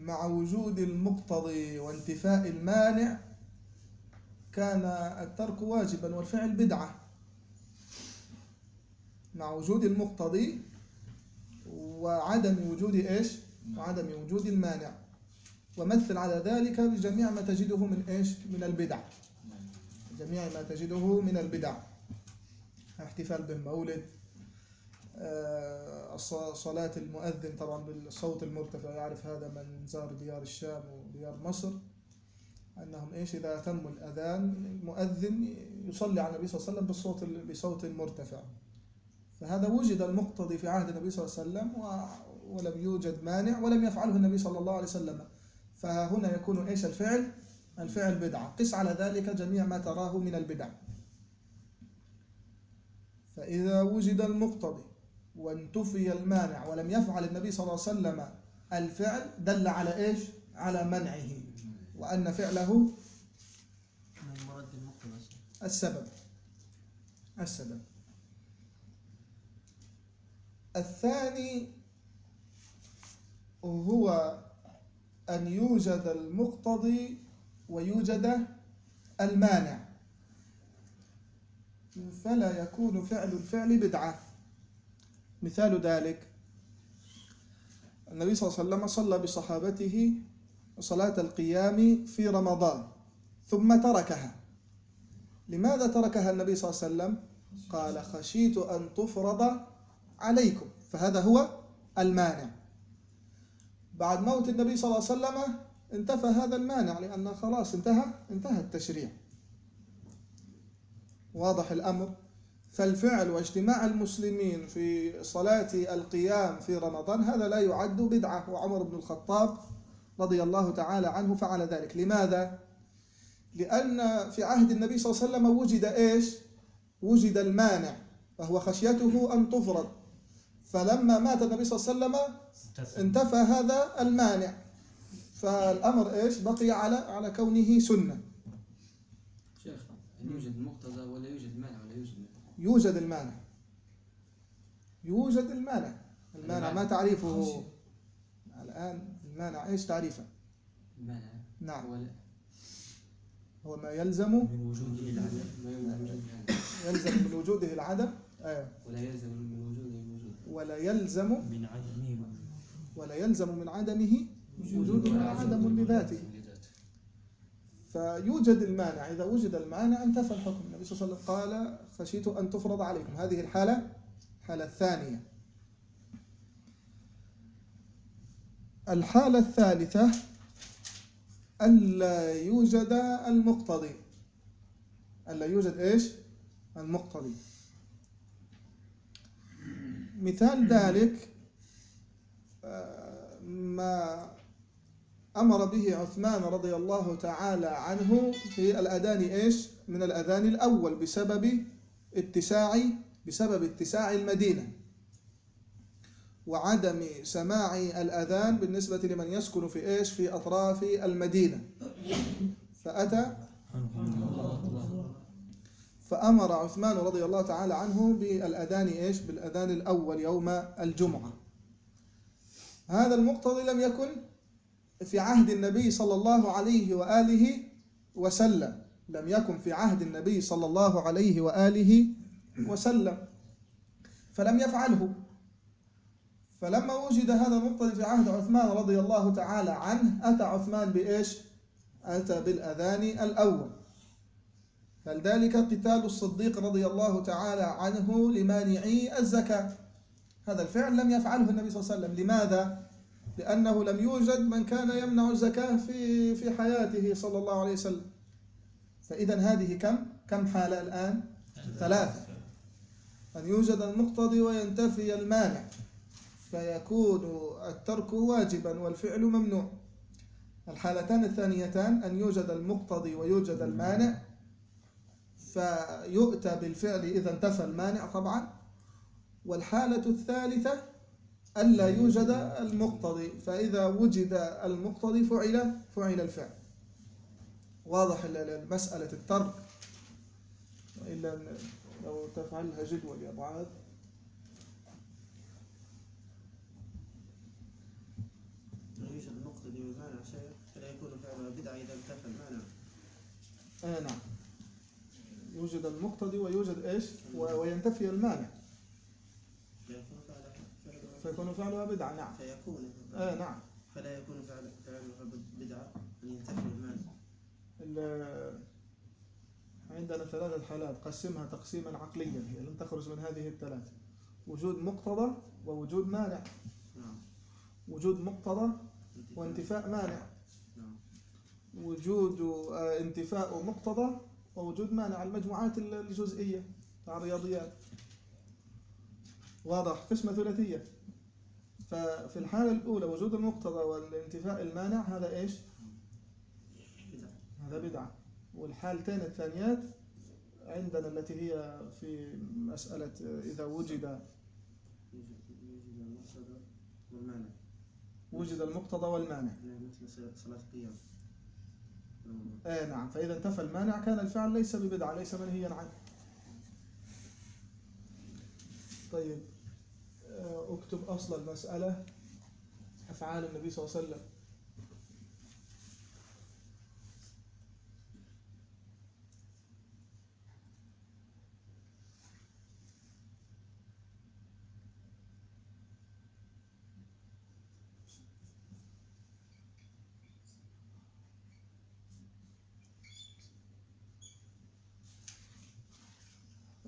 مع وجود المقتضي وانتفاء المانع كان الترك واجبا والفعل بدعة. مع وجود المقتضي وعدم وجود إيش؟ وعدم وجود المانع. ومثل على ذلك بجميع ما تجده من إيش؟ من البدع. جميع ما تجده من البدع. احتفال بالمولد آه، صلاة المؤذن طبعا بالصوت المرتفع يعرف هذا من زار ديار الشام وديار مصر. أنهم إيش؟ إذا تم الأذان المؤذن يصلي على النبي صلى الله عليه وسلم بالصوت بصوت مرتفع. فهذا وجد المقتضي في عهد النبي صلى الله عليه وسلم ولم يوجد مانع ولم يفعله النبي صلى الله عليه وسلم. فهنا يكون إيش؟ الفعل الفعل بدعة. قس على ذلك جميع ما تراه من البدع. فإذا وجد المقتضي وانتفي المانع ولم يفعل النبي صلى الله عليه وسلم الفعل دل على إيش؟ على منعه. وأن فعله السبب. السبب. الثاني هو أن يوجد المقتضي ويوجد المانع. فلا يكون فعل الفعل بدعة. مثال ذلك النبي صلى الله عليه وسلم صلى بصحابته صلاة القيام في رمضان ثم تركها. لماذا تركها النبي صلى الله عليه وسلم؟ قال خشيت أن تفرض عليكم. فهذا هو المانع. بعد موت النبي صلى الله عليه وسلم انتفى هذا المانع لأن خلاص انتهى انتهى التشريع. واضح الأمر فالفعل واجتماع المسلمين في صلاة القيام في رمضان هذا لا يعد بدعة وعمر بن الخطاب رضي الله تعالى عنه فعل ذلك لماذا؟ لأن في عهد النبي صلى الله عليه وسلم وجد إيش؟ وجد المانع وهو خشيته أن تفرض فلما مات النبي صلى الله عليه وسلم انتفى هذا المانع فالأمر إيش؟ بقي على على كونه سنة شيخ يوجد يوجد مانع؟ يوجد المانع. يوجد المانع. المانع ما تعريفه؟ الآن المانع إيش تعريفه؟ المانع. نعم. هو هو ما يلزم من وجوده العدم. يلزم من وجوده العدم؟ آه. ولا يلزم من وجوده الوجود ولا يلزم من عدمه. ولا يلزم من عدمه وجود عدم لذاته فيوجد المانع. إذا وجد المانع انتفى الحكم. النبي صلى الله عليه وسلم قال خشيت أن تفرض عليكم. هذه الحالة الحالة الثانية الحالة الثالثة ألا يوجد المقتضي. ألا يوجد إيش؟ المقتضي. مثال ذلك آه، ما أمر به عثمان رضي الله تعالى عنه في الأذان إيش؟ من الأذان الأول بسبب اتساع بسبب اتساع المدينة وعدم سماع الأذان بالنسبة لمن يسكن في إيش؟ في أطراف المدينة. فأتى فأمر عثمان رضي الله تعالى عنه بالأذان إيش؟ بالأذان الأول يوم الجمعة. هذا المقتضي لم يكن في عهد النبي صلى الله عليه وآله وسلم. لم يكن في عهد النبي صلى الله عليه وآله وسلم. فلم يفعله. فلما وجد هذا المقتضي في عهد عثمان رضي الله تعالى عنه أتى عثمان بإيش؟ أتى بالأذان الأول. فلذلك قتال الصديق رضي الله تعالى عنه لمانعي الزكاة؟ هذا الفعل لم يفعله النبي صلى الله عليه وسلم. لماذا؟ لأنه لم يوجد من كان يمنع الزكاة في في حياته صلى الله عليه وسلم فإذا هذه كم؟ كم حالة الآن؟ ثلاثة أن يوجد المقتضي وينتفي المانع فيكون الترك واجبا والفعل ممنوع الحالتان الثانيتان أن يوجد المقتضي ويوجد المانع فيؤتى بالفعل إذا انتفى المانع طبعا والحالة الثالثة ألا يوجد المقتضي فإذا وجد المقتضي فعل فعل الفعل. واضح مسألة الترك؟ إلا أن لو تفعلها جدول يا معاذ لا يوجد المقتضي والمانع شيء فلا يكون فعل بدعة إذا انتفى آه نعم. يوجد المقتضي ويوجد إيش؟ وينتفي المانع فيكون فعل فعل فيكون فعلها بدعة. نعم. فيكون آه نعم. فلا يكون فعل فعلها بدعة أن ينتفي المانع ال- عندنا ثلاثة حالات. قسمها تقسيما عقليا. هي لن تخرج من هذه الثلاث وجود مقتضى ووجود مانع. نعم. وجود مقتضى وانتفاء مانع. نعم. وجود آه، انتفاء مقتضى ووجود مانع. المجموعات ال- الجزئية. الرياضيات. واضح. قسمة ثلاثية. ففي الحالة الأولى وجود المقتضى والانتفاء المانع هذا إيش؟ هذا بدعة والحالتين الثانيات عندنا التي هي في مسألة إذا وجد والمانع وجد المقتضى والمانع مثل صلاة القيام. آه نعم فإذا انتفى المانع كان الفعل ليس ببدعة ليس منهيا عنه طيب اكتب أصل المسألة أفعال النبي صلى الله عليه وسلم.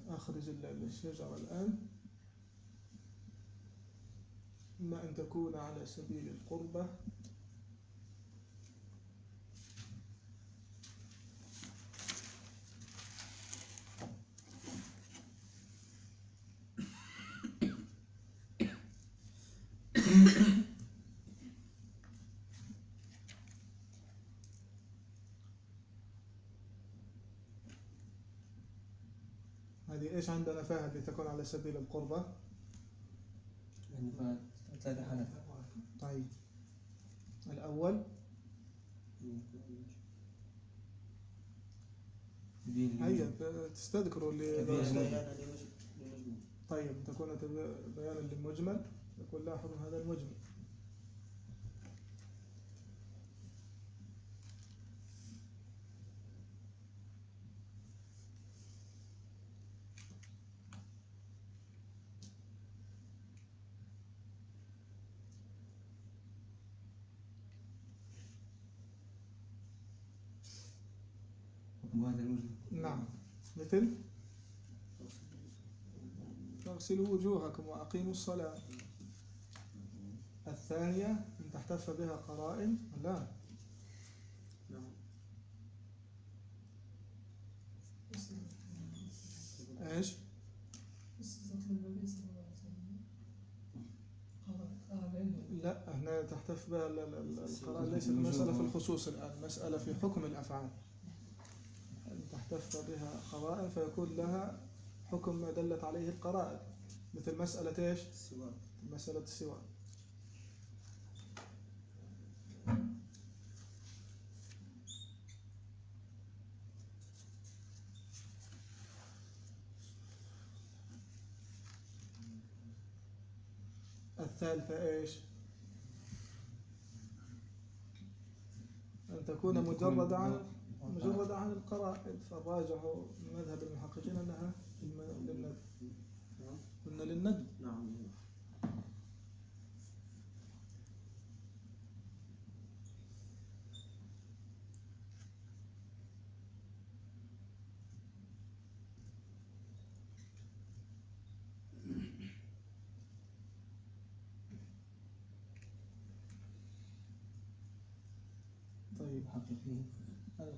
أخرج ال- الشجرة الآن. إما أن تكون على سبيل القربة. هذه إيش عندنا فهد لتكون على سبيل القربة يعني ثلاثة حالات طيب الأول تبين تستذكروا اللي طيب تكون بيانا للمجمل يكون لاحظ هذا المجمل حكم هذا المجمل نعم مثل فاغسلوا وجوهكم وأقيموا الصلاة. الثانية أن تحتف بها قرائن. لا. عليه لا هنا تحتف بها ال- ال- ال- القرائن. ليست المسألة في الخصوص الآن. مسألة في حكم الأفعال. أن تحتف بها قرائن فيكون لها حكم ما دلت عليه القرائن. مثل مسألة إيش؟ السواك مسألة السواء الثالثة إيش؟ أن تكون مجردة عن مجردة عن القرائن فالراجح من مذهب المحققين أنها للندب نعم قلنا للندب نعم. طيب حقيقي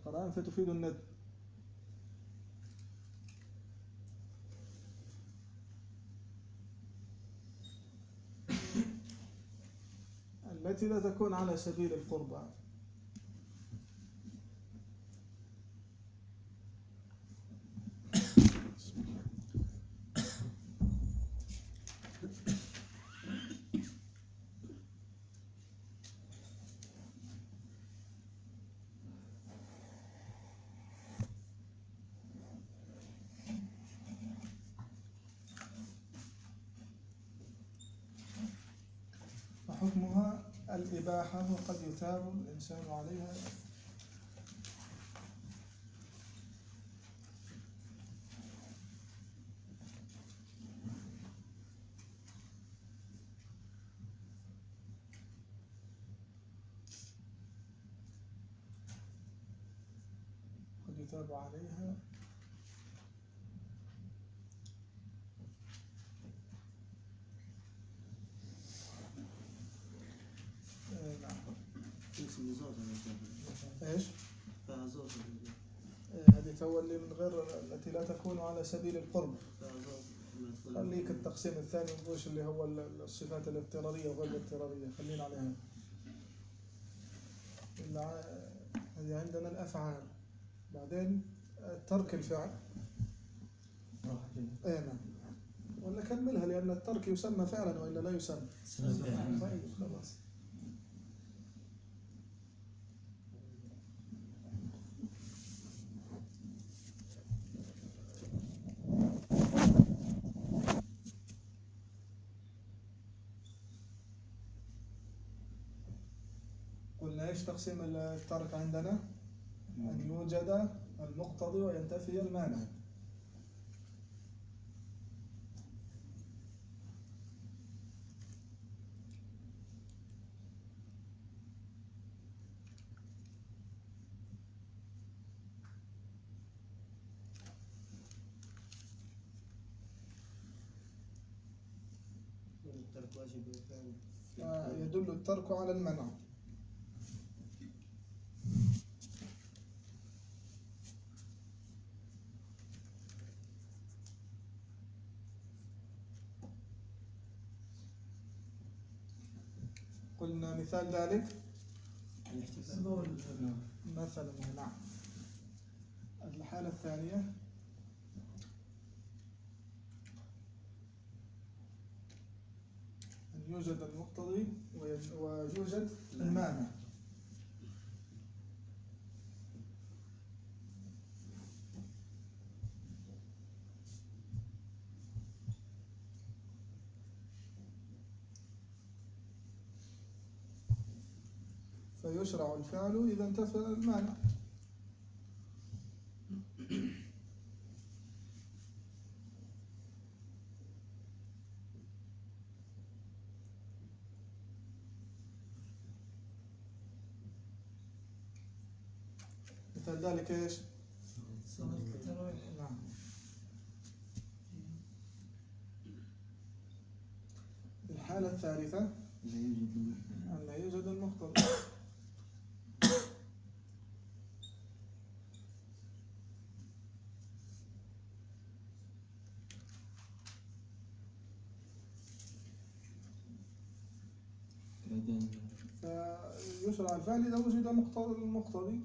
القرائن فتفيد الندب التي لا تكون على سبيل القربى. إباحة قد يثاب الإنسان عليها. قد يثاب عليها. تولي من غير التي لا تكون على سبيل القرب خليك التقسيم الثاني نقولش اللي هو ال- الصفات الاضطرارية وغير الاضطرارية. خلينا عليها. هذه عندنا الأفعال بعدين ترك الفعل. أي نعم. ولا كملها لأن الترك يسمى فعلا وإلا لا يسمى. طيب خلاص قلنا إيش تقسيم الترك عندنا؟ أن يوجد المقتضي وينتفي المانع آه، يدل الترك على المنع قلنا مثال ذلك؟ مثلا نعم. الحالة الثانية. أن يوجد المقتضي وي- ويوجد المانع. فيشرع الفعل إذا انتفى المانع مثال ذلك إيش؟ نعم. الحالة الثالثة. لا يوجد المقتضى فيشرع الفعل إذا وجد المقتضي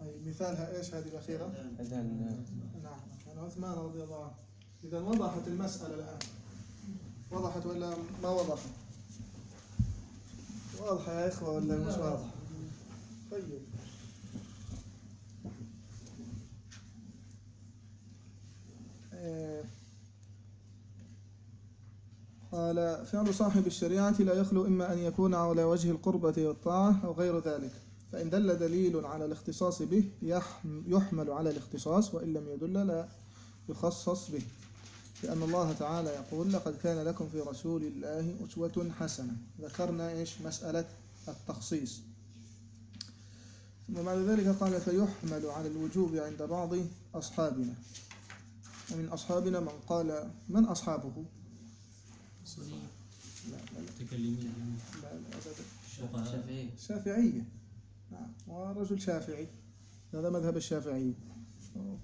طيب مثالها إيش هذه الأخيرة؟ أذان نعم عن عثمان رضي الله عنه. إذا وضحت المسألة الآن. وضحت ولا ما وضحت؟ واضحة يا إخوة ولا مش واضحة؟ طيب آه، قال فعل صاحب الشريعة لا يخلو إما أن يكون على وجه القربة والطاعة أو غير ذلك فإن دل دليل على الاختصاص به يحم- يحمل على الاختصاص وإن لم يدل لا يخصص به لأن الله تعالى يقول لقد كان لكم في رسول الله أسوة حسنة. ذكرنا إيش؟ مسألة التخصيص. ثم بعد ذلك قال فيحمل على الوجوب عند بعض أصحابنا. ومن أصحابنا من قال من أصحابه؟ لا لا متكلمين. لا, لا أبدا. الشافعي شافعية نعم. ورجل شافعي. هذا مذهب الشافعي.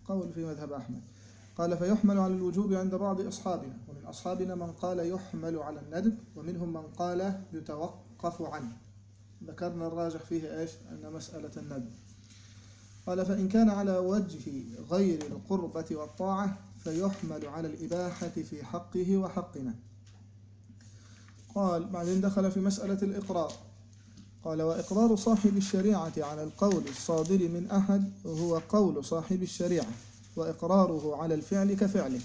قول في مذهب أحمد. قال فيحمل على الوجوب عند بعض أصحابنا ومن أصحابنا من قال يحمل على الندب ومنهم من قال يتوقف عنه. ذكرنا الراجح فيه إيش؟ أن مسألة الندب. قال فإن كان على وجه غير القربة والطاعة فيحمل على الإباحة في حقه وحقنا. قال بعدين دخل في مسألة الإقرار. قال وإقرار صاحب الشريعة على القول الصادر من أحد هو قول صاحب الشريعة. وإقراره على الفعل كفعله.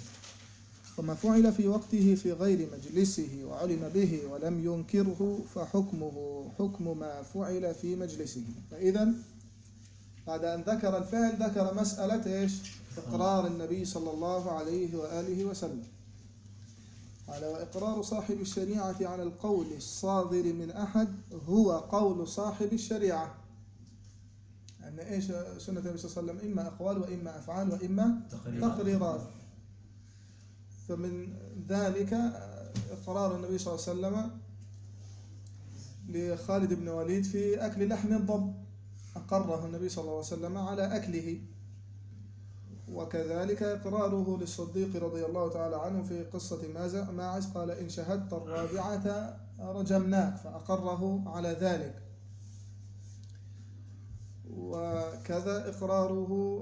وما فعل في وقته في غير مجلسه وعلم به ولم ينكره فحكمه حكم ما فعل في مجلسه. فإذا بعد أن ذكر الفعل ذكر مسألة إيش؟ إقرار النبي صلى الله عليه وآله وسلم. قال وإقرار صاحب الشريعة على القول الصادر من أحد هو قول صاحب الشريعة. أن إيش سنة النبي صلى الله عليه وسلم؟ إما أقوال وإما أفعال وإما تقريرات. فمن ذلك إقرار النبي صلى الله عليه وسلم لخالد بن وليد في أكل لحم الضب. أقره النبي صلى الله عليه وسلم على أكله. وكذلك إقراره للصديق رضي الله تعالى عنه في قصة ماز- ماعز قال إن شهدت الرابعة رجمناك فأقره على ذلك. وكذا إقراره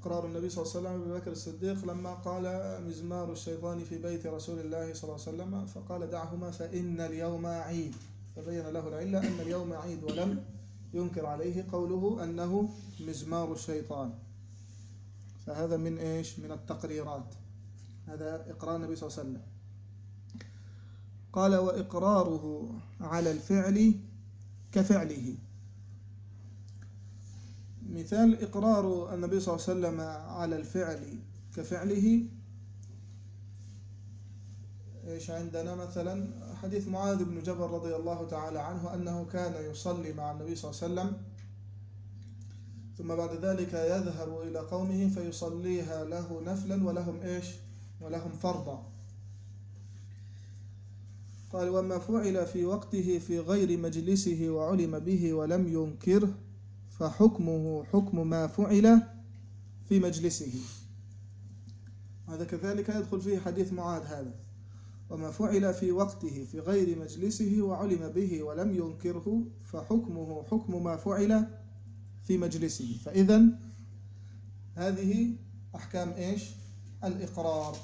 إقرار النبي صلى الله عليه وسلم أبي بكر الصديق لما قال مزمار الشيطان في بيت رسول الله صلى الله عليه وسلم فقال دعهما فإن اليوم عيد. فبين له العلة أن اليوم عيد ولم ينكر عليه قوله أنه مزمار الشيطان. فهذا من إيش؟ من التقريرات. هذا إقرار النبي صلى الله عليه وسلم. قال وإقراره على الفعل كفعله. مثال إقرار النبي صلى الله عليه وسلم على الفعل كفعله. إيش عندنا مثلا؟ حديث معاذ بن جبل رضي الله تعالى عنه أنه كان يصلي مع النبي صلى الله عليه وسلم ثم بعد ذلك يذهب إلى قومه فيصليها له نفلا ولهم إيش؟ ولهم فرضا. قال وما فعل في وقته في غير مجلسه وعلم به ولم ينكره فحكمه حكم ما فعل في مجلسه. هذا كذلك يدخل فيه حديث معاذ هذا. وما فعل في وقته في غير مجلسه وعلم به ولم ينكره فحكمه حكم ما فعل في مجلسه. فإذا هذه أحكام إيش؟ الإقرار.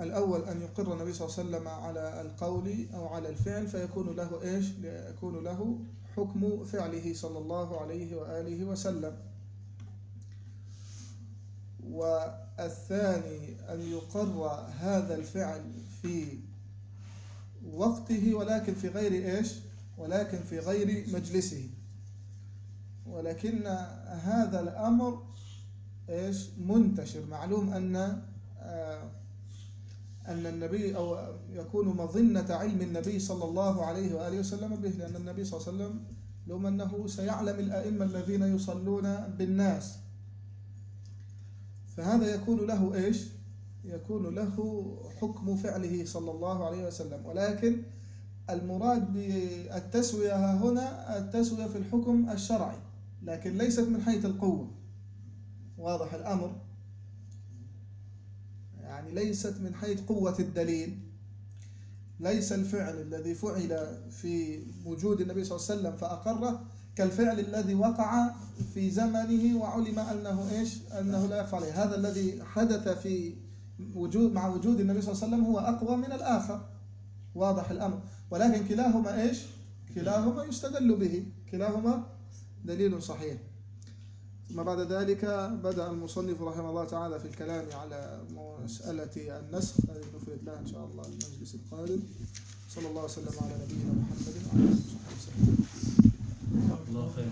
الأول أن يقر النبي صلى الله عليه وسلم على القول أو على الفعل فيكون له إيش؟ يكون له حكم فعله صلى الله عليه وآله وسلم. والثاني أن يقر هذا الفعل في وقته ولكن في غير إيش؟ ولكن في غير مجلسه. ولكن هذا الأمر إيش؟ منتشر. معلوم أن آه أن النبي أو يكون مظنة علم النبي صلى الله عليه وآله وسلم به لأن النبي صلى الله عليه وسلم لهم أنه سيعلم الأئمة الذين يصلون بالناس. فهذا يكون له إيش؟ يكون له حكم فعله صلى الله عليه وسلم. ولكن المراد بالتسوية هنا التسوية في الحكم الشرعي لكن ليست من حيث القوة. واضح الأمر؟ يعني ليست من حيث قوة الدليل. ليس الفعل الذي فعل في وجود النبي صلى الله عليه وسلم فأقره كالفعل الذي وقع في زمنه وعلم أنه إيش؟ أنه لا يقع عليه. هذا الذي حدث في وجود مع وجود النبي صلى الله عليه وسلم هو أقوى من الآخر. واضح الأمر. ولكن كلاهما إيش؟ كلاهما يستدل به. كلاهما دليل صحيح. ما بعد ذلك بدأ المصنف رحمه الله تعالى في الكلام على مسألة النسخ. هذه نفرد لها إن شاء الله المجلس القادم. صلى الله وسلم على نبينا محمد وعلى آله وصحبه وسلم. الله خير.